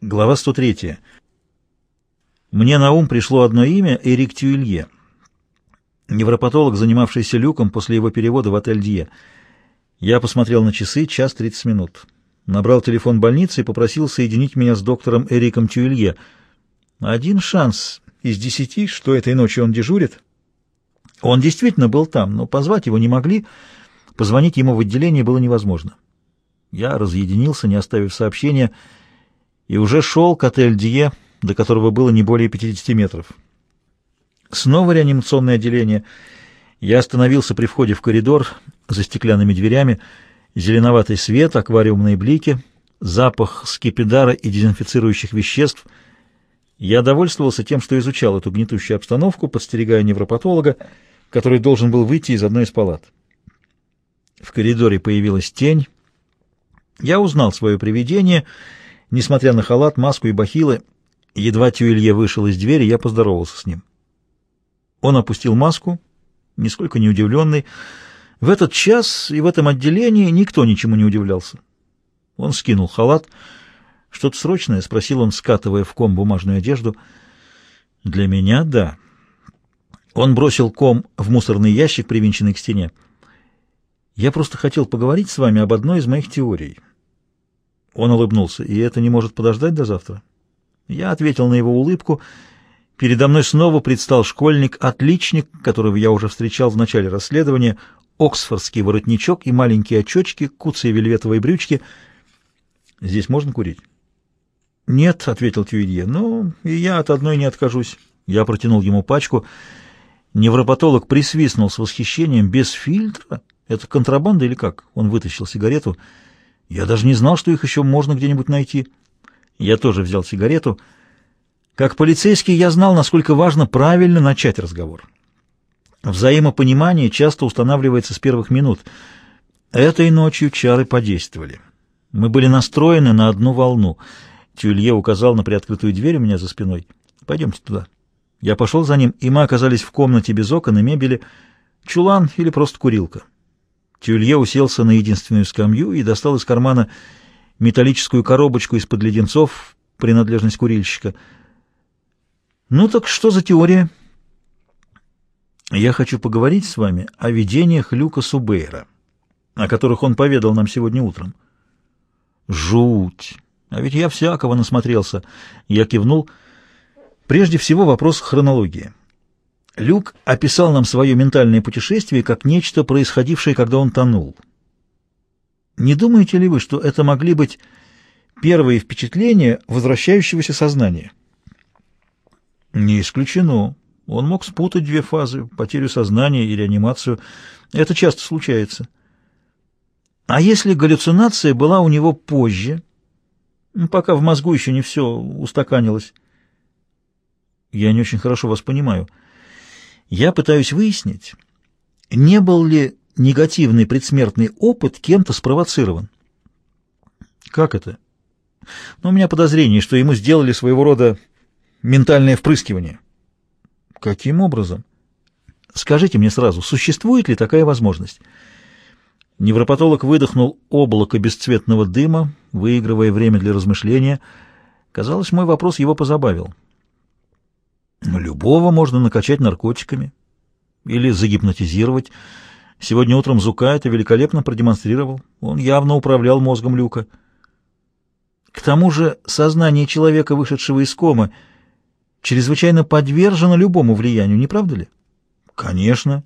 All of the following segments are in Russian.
Глава 103. Мне на ум пришло одно имя — Эрик Тюилье. Невропатолог, занимавшийся люком после его перевода в отель Дье. Я посмотрел на часы, час 30 минут. Набрал телефон больницы и попросил соединить меня с доктором Эриком Тюилье. Один шанс из десяти, что этой ночью он дежурит. Он действительно был там, но позвать его не могли, позвонить ему в отделение было невозможно. Я разъединился, не оставив сообщения, — и уже шел к отель Дие, до которого было не более 50 метров. Снова реанимационное отделение. Я остановился при входе в коридор за стеклянными дверями. Зеленоватый свет, аквариумные блики, запах скипидара и дезинфицирующих веществ. Я довольствовался тем, что изучал эту гнетущую обстановку, подстерегая невропатолога, который должен был выйти из одной из палат. В коридоре появилась тень. Я узнал свое привидение — Несмотря на халат, маску и бахилы, едва Тюилье вышел из двери, я поздоровался с ним. Он опустил маску, нисколько не удивленный. В этот час и в этом отделении никто ничему не удивлялся. Он скинул халат. «Что-то срочное?» — спросил он, скатывая в ком бумажную одежду. «Для меня — да». Он бросил ком в мусорный ящик, привинченный к стене. «Я просто хотел поговорить с вами об одной из моих теорий». Он улыбнулся. «И это не может подождать до завтра?» Я ответил на его улыбку. Передо мной снова предстал школьник-отличник, которого я уже встречал в начале расследования, оксфордский воротничок и маленькие очечки, куцые вельветовые брючки. «Здесь можно курить?» «Нет», — ответил Тюидье, — «но и я от одной не откажусь». Я протянул ему пачку. Невропатолог присвистнул с восхищением. «Без фильтра? Это контрабанда или как?» Он вытащил сигарету. Я даже не знал, что их еще можно где-нибудь найти. Я тоже взял сигарету. Как полицейский я знал, насколько важно правильно начать разговор. Взаимопонимание часто устанавливается с первых минут. Этой ночью чары подействовали. Мы были настроены на одну волну. Тюлье указал на приоткрытую дверь у меня за спиной. «Пойдемте туда». Я пошел за ним, и мы оказались в комнате без окон и мебели. Чулан или просто курилка. Тюлье уселся на единственную скамью и достал из кармана металлическую коробочку из-под леденцов, принадлежность курильщика. «Ну так что за теория?» «Я хочу поговорить с вами о видениях Люка Субейра, о которых он поведал нам сегодня утром». «Жуть! А ведь я всякого насмотрелся!» Я кивнул. «Прежде всего вопрос хронологии». Люк описал нам свое ментальное путешествие как нечто, происходившее, когда он тонул. Не думаете ли вы, что это могли быть первые впечатления возвращающегося сознания? Не исключено. Он мог спутать две фазы, потерю сознания и реанимацию. Это часто случается. А если галлюцинация была у него позже, пока в мозгу еще не все устаканилось? Я не очень хорошо вас понимаю. Я пытаюсь выяснить, не был ли негативный предсмертный опыт кем-то спровоцирован. Как это? Но ну, у меня подозрение, что ему сделали своего рода ментальное впрыскивание. Каким образом? Скажите мне сразу, существует ли такая возможность? Невропатолог выдохнул облако бесцветного дыма, выигрывая время для размышления. Казалось, мой вопрос его позабавил. Любого можно накачать наркотиками или загипнотизировать. Сегодня утром Зука это великолепно продемонстрировал. Он явно управлял мозгом Люка. К тому же сознание человека, вышедшего из комы, чрезвычайно подвержено любому влиянию, не правда ли? Конечно.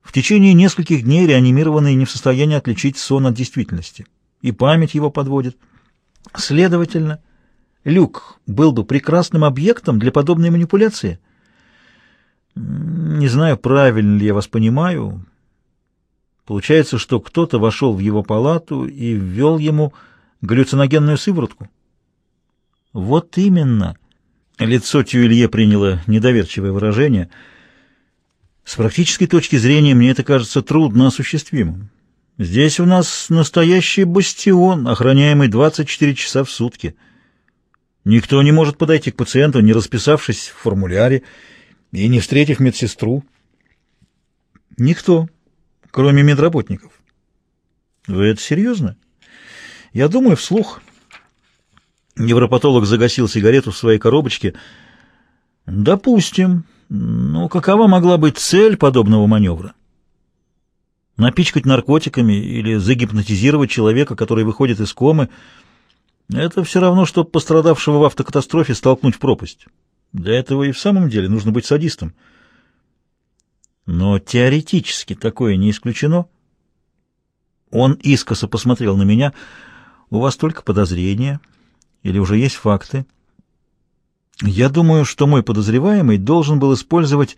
В течение нескольких дней реанимированный не в состоянии отличить сон от действительности. И память его подводит. Следовательно, Люк был бы прекрасным объектом для подобной манипуляции? Не знаю, правильно ли я вас понимаю. Получается, что кто-то вошел в его палату и ввел ему галлюциногенную сыворотку? Вот именно. Лицо Тюилье приняло недоверчивое выражение. С практической точки зрения мне это кажется трудно осуществимым. Здесь у нас настоящий бастион, охраняемый 24 часа в сутки — Никто не может подойти к пациенту, не расписавшись в формуляре и не встретив медсестру. Никто, кроме медработников. Вы это серьезно? Я думаю вслух. Невропатолог загасил сигарету в своей коробочке. Допустим. Но какова могла быть цель подобного маневра? Напичкать наркотиками или загипнотизировать человека, который выходит из комы, это все равно, что пострадавшего в автокатастрофе столкнуть в пропасть. Для этого и в самом деле нужно быть садистом. Но теоретически такое не исключено. Он искоса посмотрел на меня. «У вас только подозрения или уже есть факты?» «Я думаю, что мой подозреваемый должен был использовать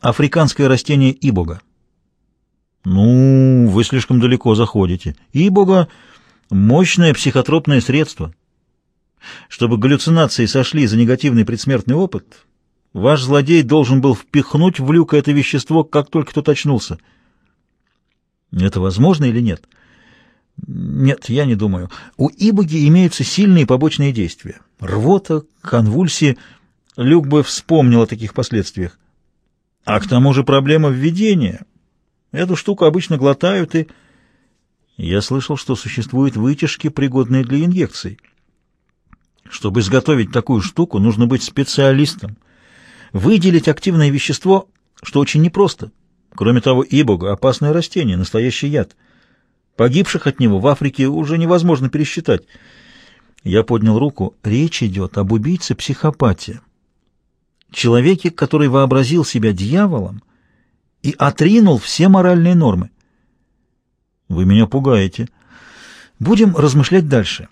африканское растение ибога». «Ну, вы слишком далеко заходите. Ибога — мощное психотропное средство. Чтобы галлюцинации сошли за негативный предсмертный опыт, ваш злодей должен был впихнуть в люк это вещество, как только тот очнулся». Это возможно или нет? Нет, я не думаю. У ибоги имеются сильные побочные действия. Рвота, конвульсии. Люк бы вспомнил о таких последствиях. А к тому же проблема введения. Эту штуку обычно глотают и... Я слышал, что существуют вытяжки, пригодные для инъекций. Чтобы изготовить такую штуку, нужно быть специалистом. Выделить активное вещество, что очень непросто — Кроме того, ибога — опасное растение, настоящий яд. Погибших от него в Африке уже невозможно пересчитать. Я поднял руку. Речь идет об убийце-психопате. Человеке, который вообразил себя дьяволом и отринул все моральные нормы. Вы меня пугаете. Будем размышлять дальше.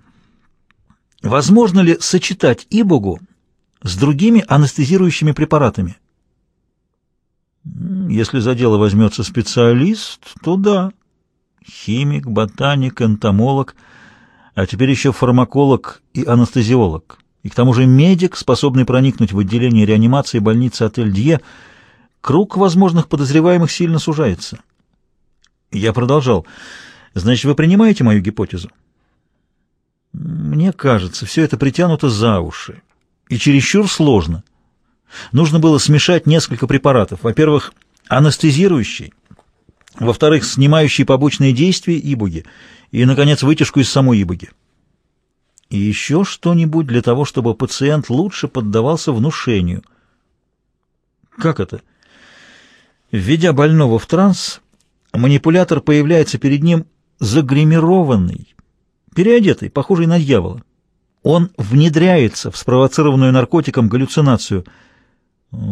Возможно ли сочетать ибогу с другими анестезирующими препаратами? Если за дело возьмется специалист, то да. Химик, ботаник, энтомолог, а теперь еще фармаколог и анестезиолог. И к тому же медик, способный проникнуть в отделение реанимации больницы отель Дье, круг возможных подозреваемых сильно сужается. Я продолжал. Значит, вы принимаете мою гипотезу? Мне кажется, все это притянуто за уши и чересчур сложно. Нужно было смешать несколько препаратов. Во-первых, анестезирующий, во-вторых, снимающий побочные действия ибуги, и, наконец, вытяжку из самой ибуги. И еще что-нибудь для того, чтобы пациент лучше поддавался внушению. Как это? Введя больного в транс, манипулятор появляется перед ним загримированный, переодетый, похожий на дьявола. Он внедряется в спровоцированную наркотиком галлюцинацию –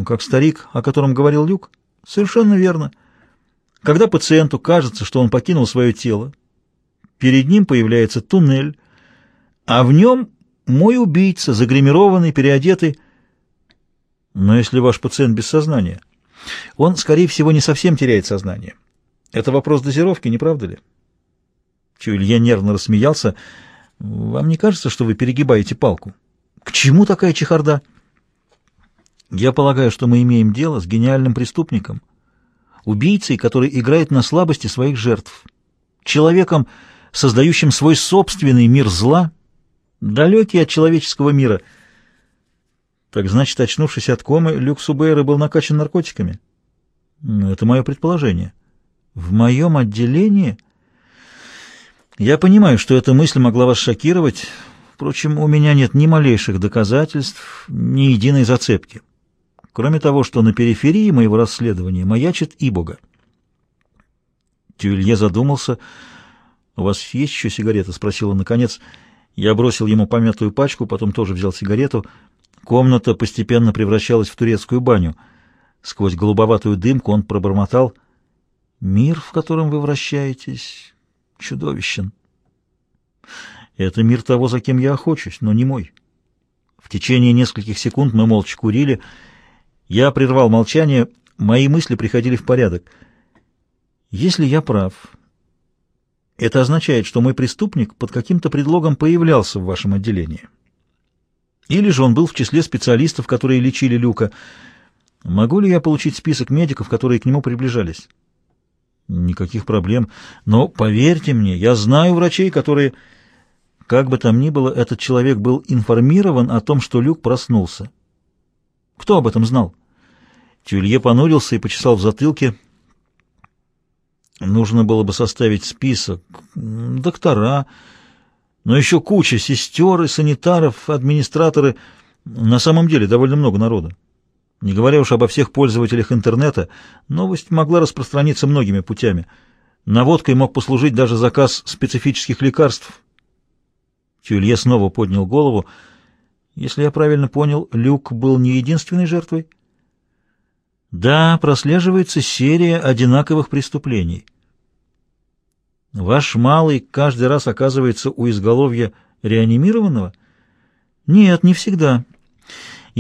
как старик, о котором говорил Люк? Совершенно верно. Когда пациенту кажется, что он покинул свое тело, перед ним появляется туннель, а в нем мой убийца, загримированный, переодетый. Но если ваш пациент без сознания, он, скорее всего, не совсем теряет сознание. Это вопрос дозировки, не правда ли? Тюлье нервно рассмеялся. Вам не кажется, что вы перегибаете палку? К чему такая чехарда? Я полагаю, что мы имеем дело с гениальным преступником, убийцей, который играет на слабости своих жертв, человеком, создающим свой собственный мир зла, далекий от человеческого мира. Так значит, очнувшись от комы, Люк Субейра был накачан наркотиками? Это мое предположение. В моем отделении... Я понимаю, что эта мысль могла вас шокировать, впрочем, у меня нет ни малейших доказательств, ни единой зацепки кроме того, что на периферии моего расследования маячит Ибога. Тюлье задумался. «У вас есть еще сигарета?» — спросил он наконец. Я бросил ему помятую пачку, потом тоже взял сигарету. Комната постепенно превращалась в турецкую баню. Сквозь голубоватую дымку он пробормотал. «Мир, в котором вы вращаетесь, чудовищен. Это мир того, за кем я охочусь, но не мой». В течение нескольких секунд мы молча курили — я прервал молчание, мои мысли приходили в порядок. Если я прав, это означает, что мой преступник под каким-то предлогом появлялся в вашем отделении. Или же он был в числе специалистов, которые лечили Люка. Могу ли я получить список медиков, которые к нему приближались? Никаких проблем. Но поверьте мне, я знаю врачей, которые... Как бы там ни было, этот человек был информирован о том, что Люк проснулся. Кто об этом знал? Тюлье понурился и почесал в затылке. Нужно было бы составить список. Доктора, Но еще куча сестер и санитаров, администраторы. На самом деле довольно много народа. Не говоря уж обо всех пользователях интернета, новость могла распространиться многими путями. Наводкой мог послужить даже заказ специфических лекарств. Тюлье снова поднял голову. Если я правильно понял, Люк был не единственной жертвой? Да, прослеживается серия одинаковых преступлений. Ваш малый каждый раз оказывается у изголовья реанимированного? Нет, не всегда.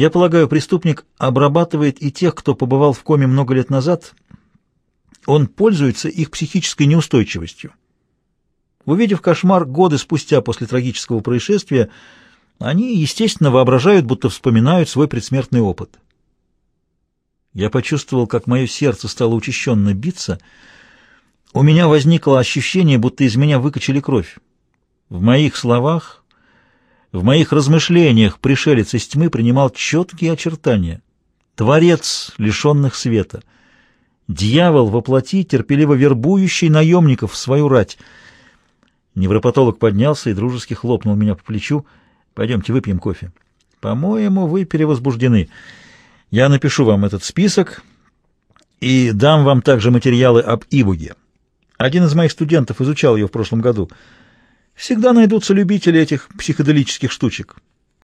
Я полагаю, преступник обрабатывает и тех, кто побывал в коме много лет назад. Он пользуется их психической неустойчивостью. Увидев кошмар годы спустя после трагического происшествия, они, естественно, воображают, будто вспоминают свой предсмертный опыт. Я почувствовал, как мое сердце стало учащенно биться. У меня возникло ощущение, будто из меня выкачали кровь. В моих словах, в моих размышлениях пришелец из тьмы принимал четкие очертания. Творец лишенных света. Дьявол воплоти, терпеливо вербующий наемников в свою рать. Невропатолог поднялся и дружески хлопнул меня по плечу. «Пойдемте выпьем кофе». «По-моему, вы перевозбуждены». Я напишу вам этот список и дам вам также материалы об Ивуге. Один из моих студентов изучал ее в прошлом году. Всегда найдутся любители этих психоделических штучек.